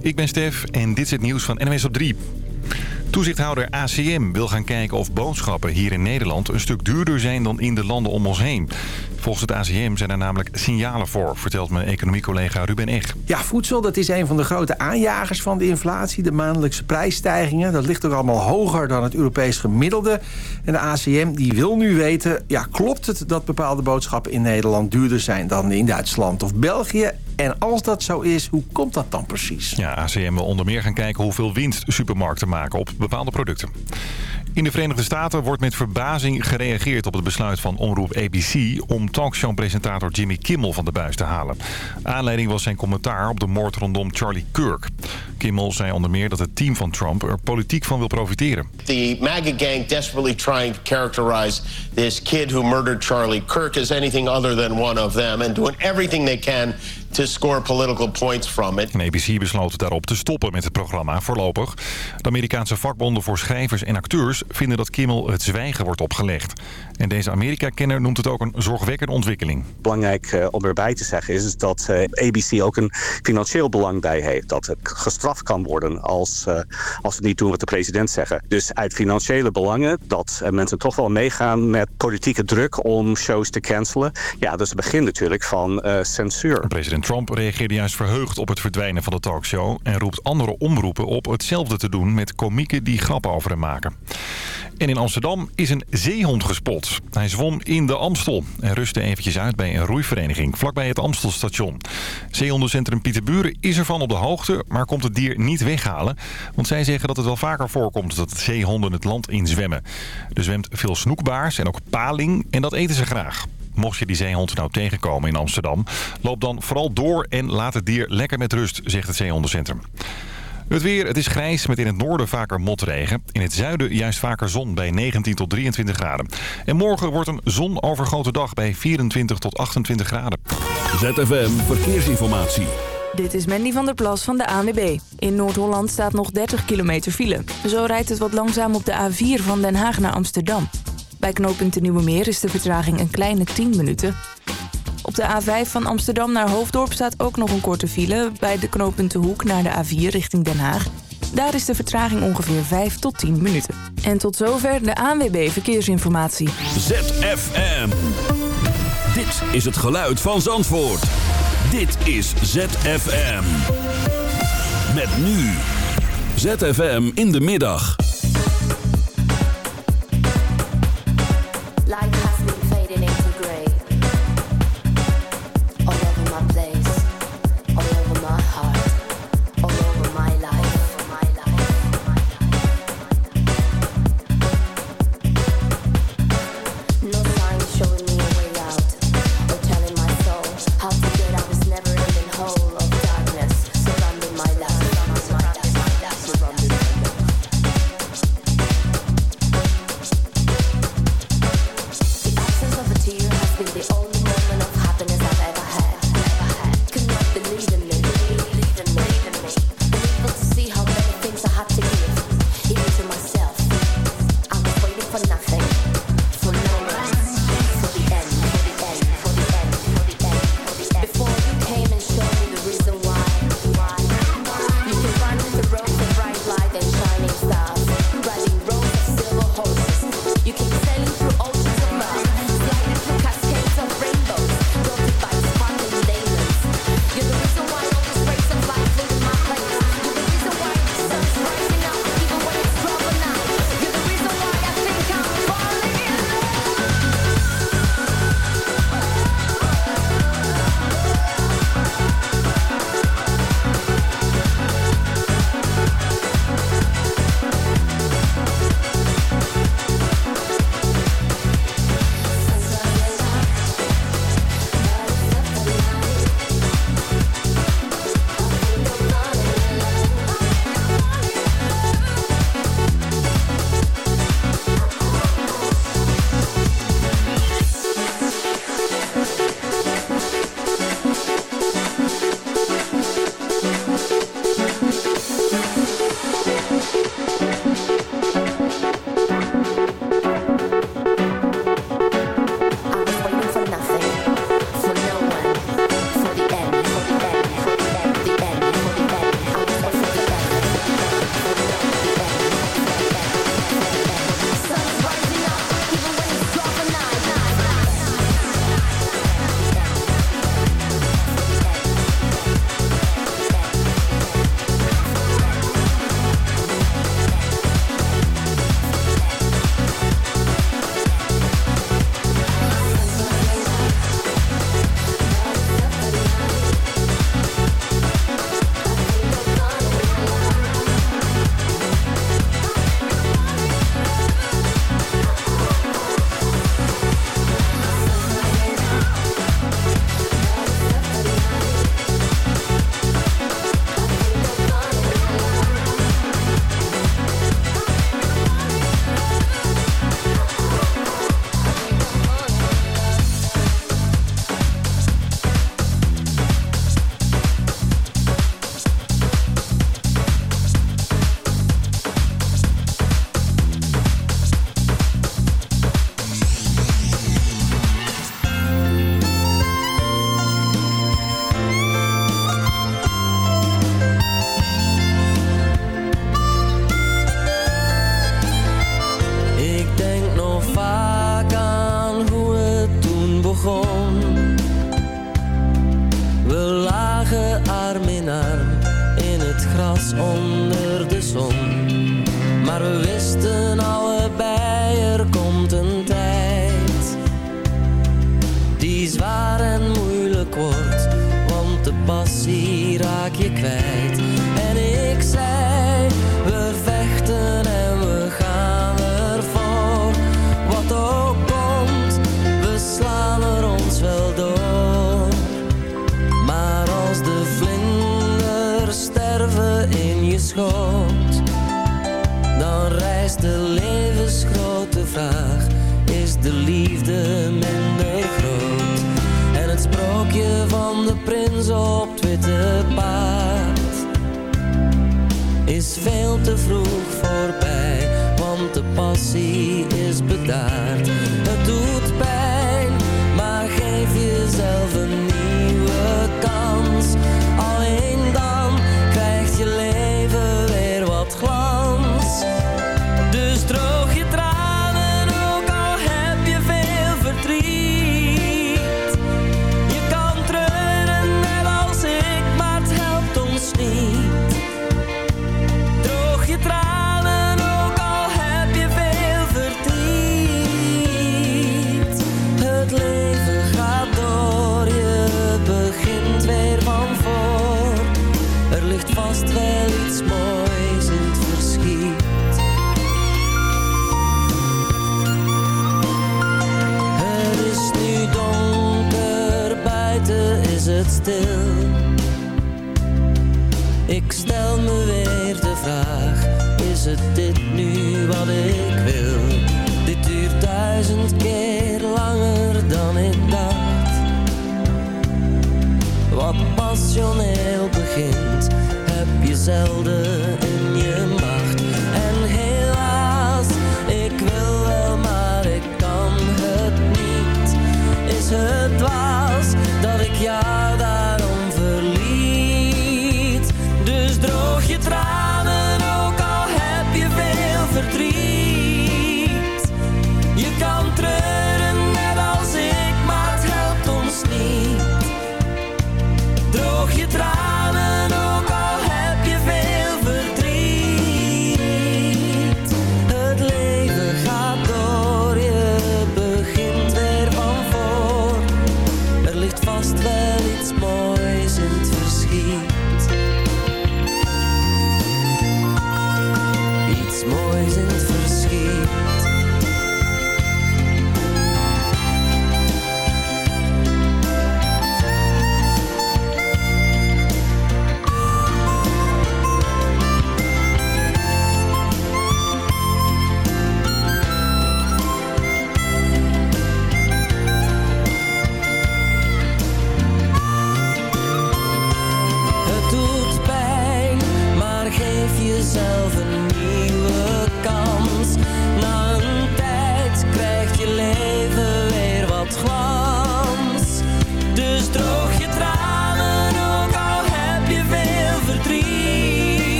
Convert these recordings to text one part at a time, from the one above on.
ik ben Stef en dit is het nieuws van NWS op 3. Toezichthouder ACM wil gaan kijken of boodschappen hier in Nederland een stuk duurder zijn dan in de landen om ons heen. Volgens het ACM zijn er namelijk signalen voor, vertelt mijn economiecollega Ruben Eg. Ja, voedsel dat is een van de grote aanjagers van de inflatie. De maandelijkse prijsstijgingen, dat ligt ook allemaal hoger dan het Europees gemiddelde. En de ACM die wil nu weten, ja, klopt het dat bepaalde boodschappen in Nederland duurder zijn dan in Duitsland of België? En als dat zo is, hoe komt dat dan precies? Ja, ACM wil onder meer gaan kijken hoeveel winst supermarkten maken op bepaalde producten. In de Verenigde Staten wordt met verbazing gereageerd op het besluit van omroep ABC... om talkshow-presentator Jimmy Kimmel van de buis te halen. Aanleiding was zijn commentaar op de moord rondom Charlie Kirk. Kimmel zei onder meer dat het team van Trump er politiek van wil profiteren. The MAGA gang desperately trying to characterize this kid who murdered Charlie Kirk as anything other than one of them... and doing everything they can to score political points from it. En ABC besloot daarop te stoppen met het programma voorlopig. De Amerikaanse vakbonden voor schrijvers en acteurs vinden dat Kimmel het zwijgen wordt opgelegd. En deze Amerika-kenner noemt het ook een zorgwekkende ontwikkeling. Belangrijk uh, om erbij te zeggen is, is dat uh, ABC ook een financieel belang bij heeft. Dat het gestraft kan worden als, uh, als we niet doen wat de president zeggen. Dus uit financiële belangen dat mensen toch wel meegaan met politieke druk om shows te cancelen. Ja, dat is het begin natuurlijk van censuur. President Trump reageerde juist verheugd op het verdwijnen van de talkshow... en roept andere omroepen op hetzelfde te doen met komieken die grappen over hem maken. En in Amsterdam is een zeehond gespot. Hij zwom in de Amstel en rustte eventjes uit bij een roeivereniging vlakbij het Amstelstation. Zeehondencentrum Pieterburen is ervan op de hoogte, maar komt het dier niet weghalen. Want zij zeggen dat het wel vaker voorkomt dat zeehonden het land inzwemmen. Er zwemt veel snoekbaars en ook paling en dat eten ze graag. Mocht je die zeehond nou tegenkomen in Amsterdam, loop dan vooral door en laat het dier lekker met rust, zegt het zeehondencentrum. Het weer, het is grijs met in het noorden vaker motregen. In het zuiden juist vaker zon bij 19 tot 23 graden. En morgen wordt een zonovergoten dag bij 24 tot 28 graden. ZFM Verkeersinformatie. Dit is Mandy van der Plas van de ANWB. In Noord-Holland staat nog 30 kilometer file. Zo rijdt het wat langzaam op de A4 van Den Haag naar Amsterdam. Bij knooppunt de Nieuwe Meer is de vertraging een kleine 10 minuten. Op de A5 van Amsterdam naar Hoofddorp staat ook nog een korte file... bij de knooppunt de Hoek naar de A4 richting Den Haag. Daar is de vertraging ongeveer 5 tot 10 minuten. En tot zover de ANWB Verkeersinformatie. ZFM. Dit is het geluid van Zandvoort. Dit is ZFM. Met nu. ZFM in de middag.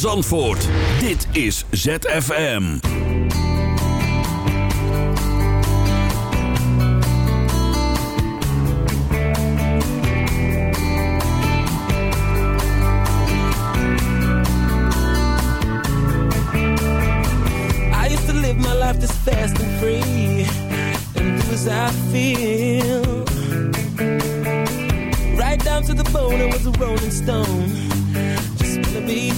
van Zandvoort. Dit is ZFM. I used to live my life this fast and free. And do as I feel. Right down to the bone, I was a rolling stone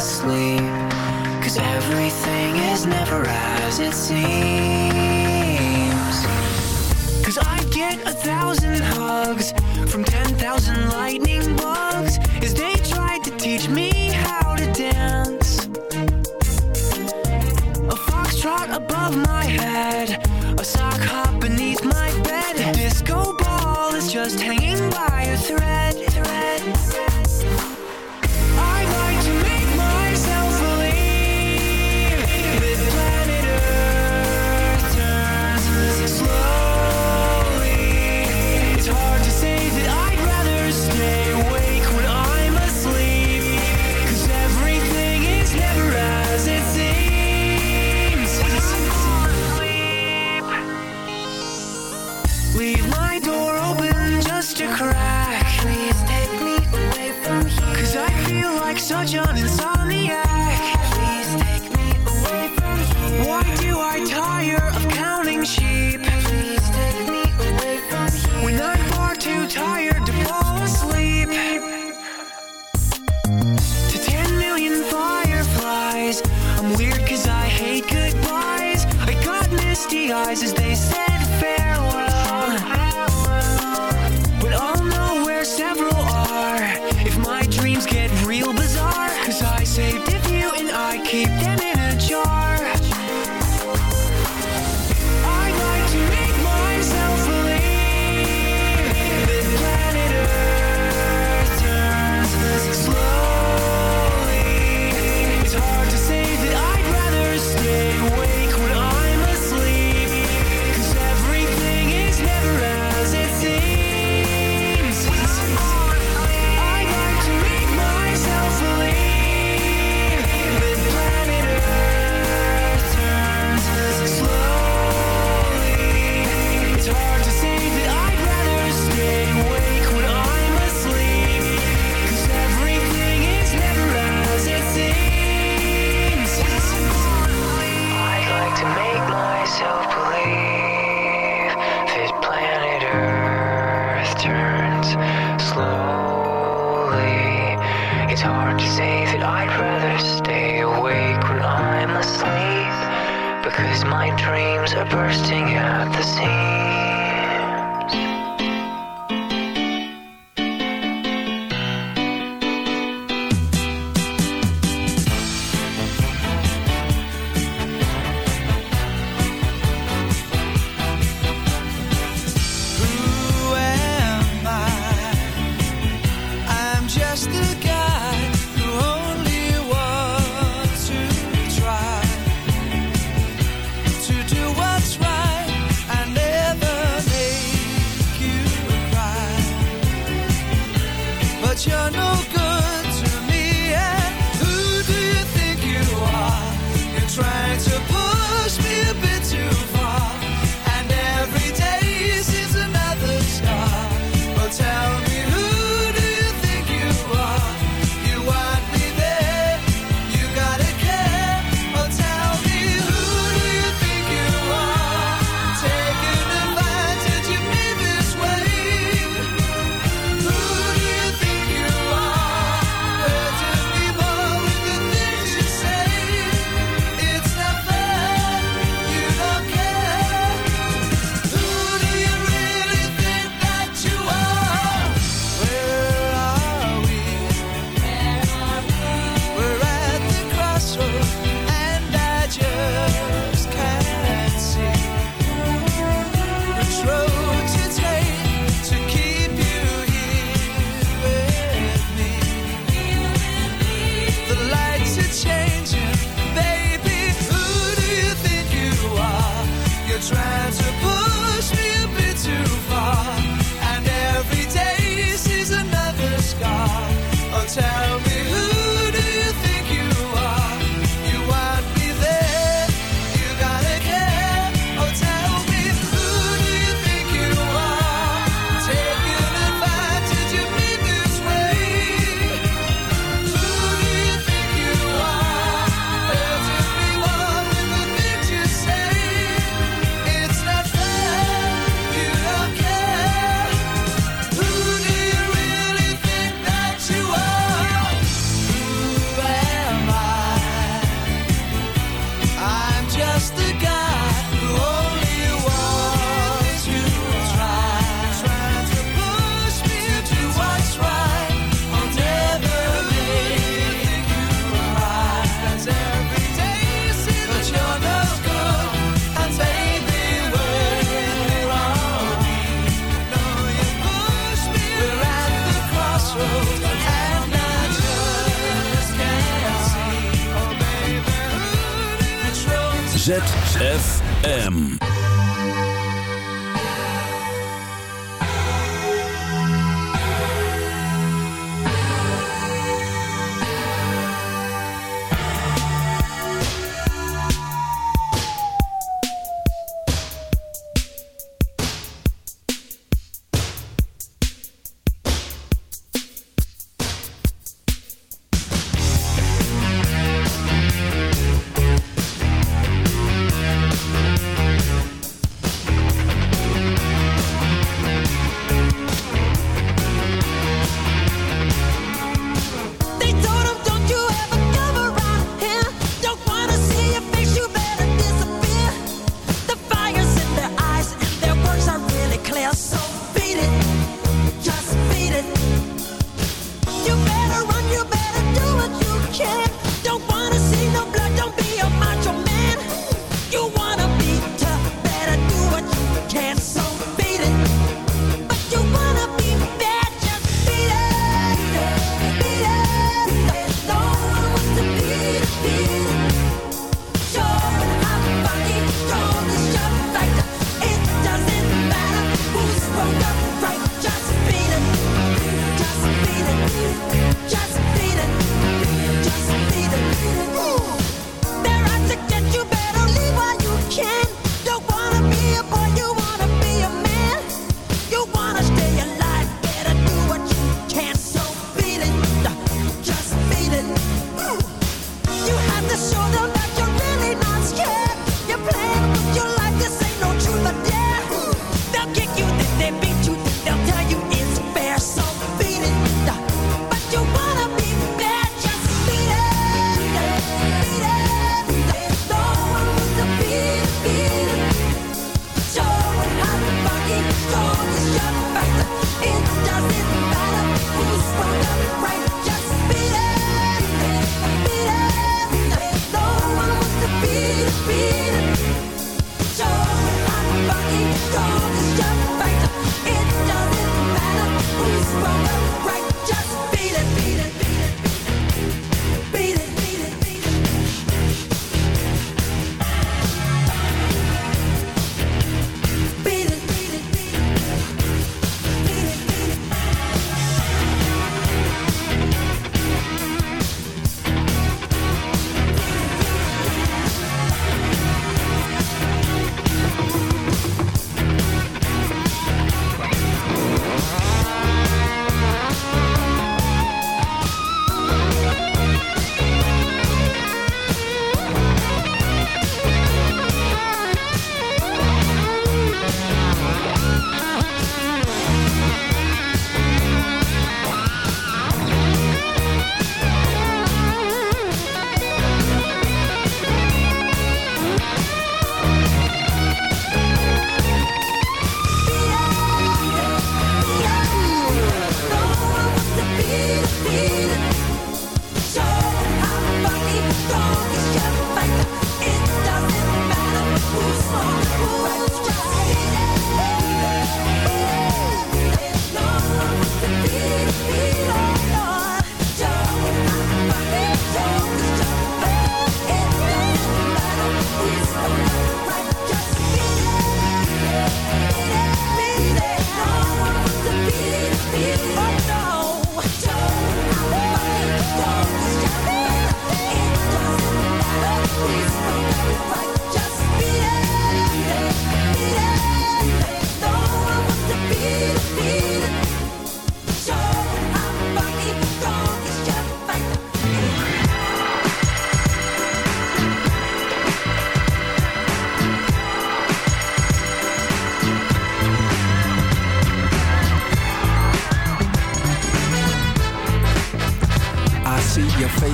sleep. Cause everything is never as it seems. Cause I get a thousand hugs from 10,000 lightning bugs as they tried to teach me how to dance. A foxtrot above my head, a sock hop beneath my bed. The disco ball is just hanging by.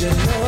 you know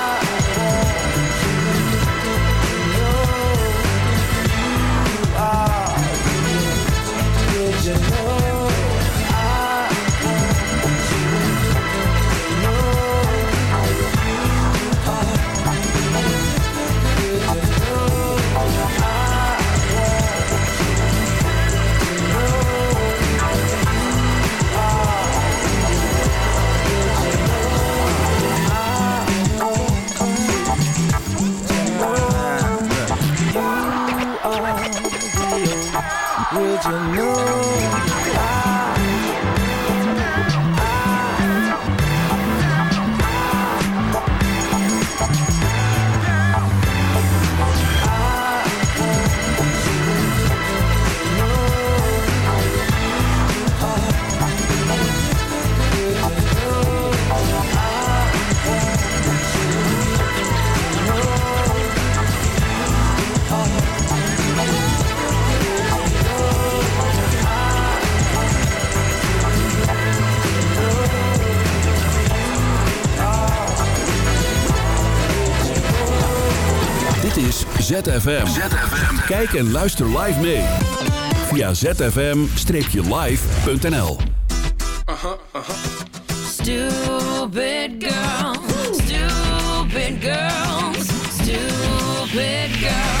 Would you know? Is ZFM. Kijk en luister live mee. Via zfm-live.nl Stupid girl, stupid girls, stupid girl.